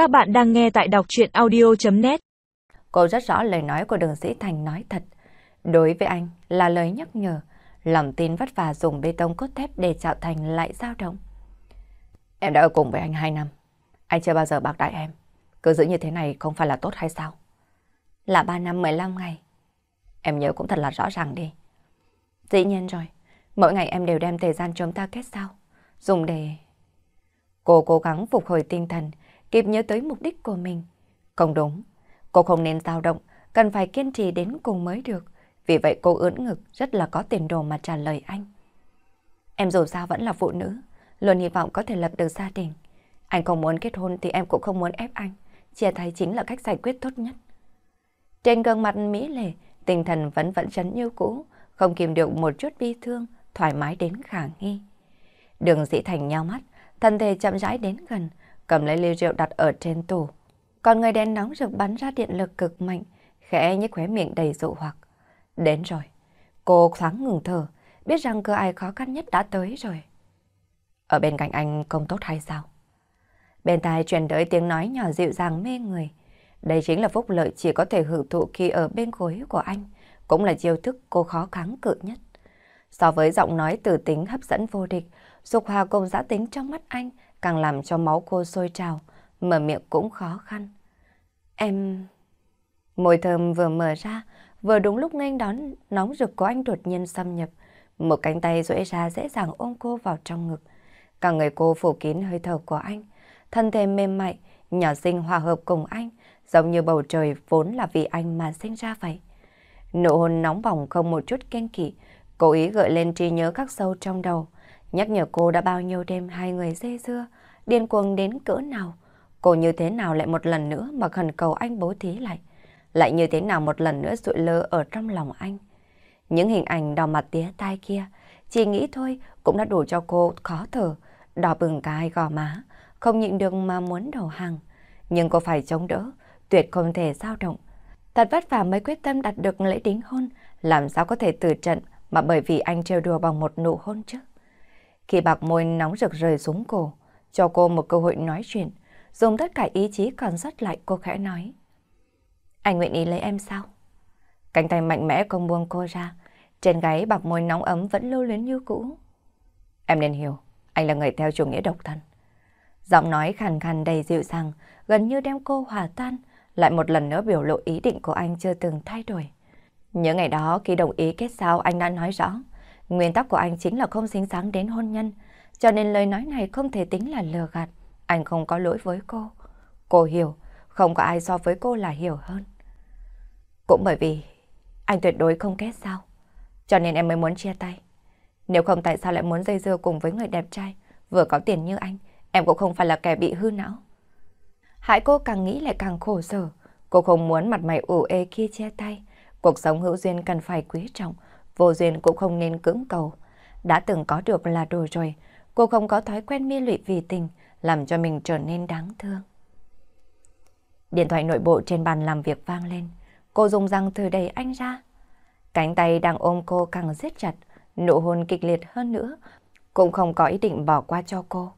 Các bạn đang nghe tại đọc chuyện audio.net Cô rất rõ lời nói của đường sĩ Thành nói thật. Đối với anh là lời nhắc nhở, lòng tin vất vả dùng bê tông cốt thép để tạo thành lại dao động. Em đã ở cùng với anh 2 năm. Anh chưa bao giờ bạc đại em. Cứ giữ như thế này không phải là tốt hay sao? Là 3 năm 15 ngày. Em nhớ cũng thật là rõ ràng đi. Dĩ nhiên rồi. Mỗi ngày em đều đem thời gian chúng ta kết sao. Dùng để... Cô cố gắng phục hồi tinh thần, kịp nhớ tới mục đích của mình. Không đúng. Cô không nên dao động, cần phải kiên trì đến cùng mới được. Vì vậy cô ưỡn ngực rất là có tiền đồ mà trả lời anh. Em dù sao vẫn là phụ nữ, luôn hy vọng có thể lập được gia đình. Anh không muốn kết hôn thì em cũng không muốn ép anh. Chia tay chính là cách giải quyết tốt nhất. Trên gương mặt Mỹ Lệ, tinh thần vẫn vẫn chấn như cũ, không kìm được một chút bi thương, thoải mái đến khả nghi. Đường dĩ thành nhau mắt, thân thể chậm rãi đến gần, cầm lấy ly rượu đặt ở trên tủ. Còn người đèn nóng rực bắn ra điện lực cực mạnh, khẽ nhếch khóe miệng đầy dụ hoặc. Đến rồi. Cô thoáng ngừng thở, biết rằng cơ ai khó khăn nhất đã tới rồi. Ở bên cạnh anh không tốt hay sao? Bên tai truyền tới tiếng nói nhỏ dịu dàng mê người. Đây chính là phúc lợi chỉ có thể hưởng thụ khi ở bên gối của anh, cũng là chiêu thức cô khó kháng cự nhất. So với giọng nói từ tính hấp dẫn vô địch, dục hòa cùng giã tính trong mắt anh càng làm cho máu cô sôi trào, mở miệng cũng khó khăn. Em... Môi thơm vừa mở ra, vừa đúng lúc nghênh đón nóng rực của anh đột nhiên xâm nhập. Một cánh tay duỗi ra dễ dàng ôm cô vào trong ngực. Cả người cô phủ kín hơi thở của anh. Thân thể mềm mại, nhỏ xinh hòa hợp cùng anh, giống như bầu trời vốn là vì anh mà sinh ra vậy. Nụ hôn nóng bỏng không một chút kiên kỵ, cố ý gợi lên trí nhớ các sâu trong đầu, nhắc nhở cô đã bao nhiêu đêm hai người dê dưa, điên cuồng đến cỡ nào. Cô như thế nào lại một lần nữa mà khẩn cầu anh bố thí lại, lại như thế nào một lần nữa sụi lơ ở trong lòng anh. Những hình ảnh đỏ mặt tía tai kia, chỉ nghĩ thôi cũng đã đủ cho cô khó thở, đỏ bừng cả hai gò má, không nhịn được mà muốn đầu hàng. Nhưng cô phải chống đỡ, tuyệt không thể dao động. Thật vất vả mới quyết tâm đạt được lễ đính hôn, làm sao có thể từ trận mà bởi vì anh trêu đùa bằng một nụ hôn chứ. Khi bạc môi nóng rực rời xuống cổ, cho cô một cơ hội nói chuyện, dùng tất cả ý chí còn sót lại cô khẽ nói. Anh nguyện ý lấy em sao? Cánh tay mạnh mẽ không buông cô ra, trên gáy bạc môi nóng ấm vẫn lưu luyến như cũ. Em nên hiểu, anh là người theo chủ nghĩa độc thân. Giọng nói khàn khàn đầy dịu dàng, gần như đem cô hòa tan, lại một lần nữa biểu lộ ý định của anh chưa từng thay đổi. Những ngày đó khi đồng ý kết giao anh đã nói rõ, nguyên tắc của anh chính là không dính dáng đến hôn nhân, cho nên lời nói này không thể tính là lừa gạt. Anh không có lỗi với cô. Cô hiểu, không có ai so với cô là hiểu hơn. Cũng bởi vì anh tuyệt đối không kết giao, cho nên em mới muốn chia tay. Nếu không tại sao lại muốn dây dưa cùng với người đẹp trai, vừa có tiền như anh, em cũng không phải là kẻ bị hư não. Hãy cô càng nghĩ lại càng khổ sở. Cô không muốn mặt mày ủ ê kia chia tay. Cuộc sống hữu duyên cần phải quý trọng, vô duyên cũng không nên cưỡng cầu. Đã từng có được là đủ rồi, cô không có thói quen mi lụy vì tình, làm cho mình trở nên đáng thương. Điện thoại nội bộ trên bàn làm việc vang lên, cô dùng răng thử đẩy anh ra. Cánh tay đang ôm cô càng siết chặt, nụ hôn kịch liệt hơn nữa, cũng không có ý định bỏ qua cho cô.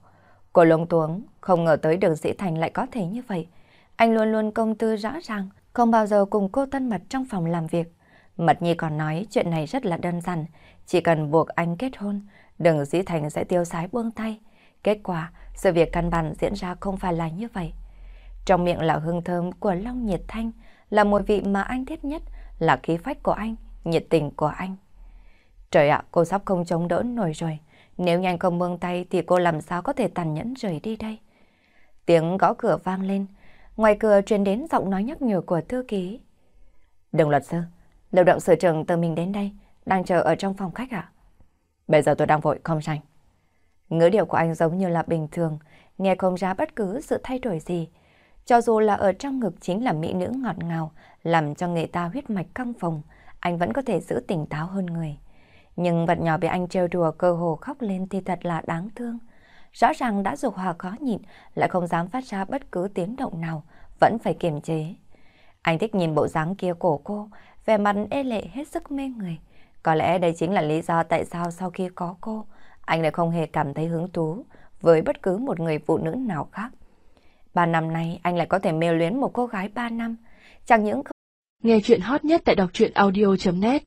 Cô lông tuống, không ngờ tới đường sĩ Thành lại có thể như vậy. Anh luôn luôn công tư rõ ràng, không bao giờ cùng cô thân mật trong phòng làm việc. Mật Nhi còn nói chuyện này rất là đơn giản, chỉ cần buộc anh kết hôn, đừng dĩ Thành sẽ tiêu sái buông tay. Kết quả, sự việc căn bản diễn ra không phải là như vậy. Trong miệng là hương thơm của Long Nhiệt Thanh, là mùi vị mà anh thích nhất, là khí phách của anh, nhiệt tình của anh. Trời ạ, cô sắp không chống đỡ nổi rồi. Nếu nhanh không buông tay thì cô làm sao có thể tàn nhẫn rời đi đây? Tiếng gõ cửa vang lên, ngoài cửa truyền đến giọng nói nhắc nhở của thư ký. Đồng luật sư, lưu động sở trường tự mình đến đây, đang chờ ở trong phòng khách ạ. Bây giờ tôi đang vội, không rảnh. Ngữ điệu của anh giống như là bình thường, nghe không ra bất cứ sự thay đổi gì. Cho dù là ở trong ngực chính là mỹ nữ ngọt ngào, làm cho người ta huyết mạch căng phòng, anh vẫn có thể giữ tỉnh táo hơn người. Nhưng vật nhỏ bị anh trêu đùa cơ hồ khóc lên thì thật là đáng thương. Rõ ràng đã dục hòa khó nhịn, lại không dám phát ra bất cứ tiếng động nào, vẫn phải kiềm chế. Anh thích nhìn bộ dáng kia của cô, vẻ mặt ê lệ hết sức mê người. Có lẽ đây chính là lý do tại sao sau khi có cô, anh lại không hề cảm thấy hứng thú với bất cứ một người phụ nữ nào khác. Ba năm nay anh lại có thể mê luyến một cô gái ba năm. Chẳng những Nghe chuyện hot nhất tại đọc truyện audio.net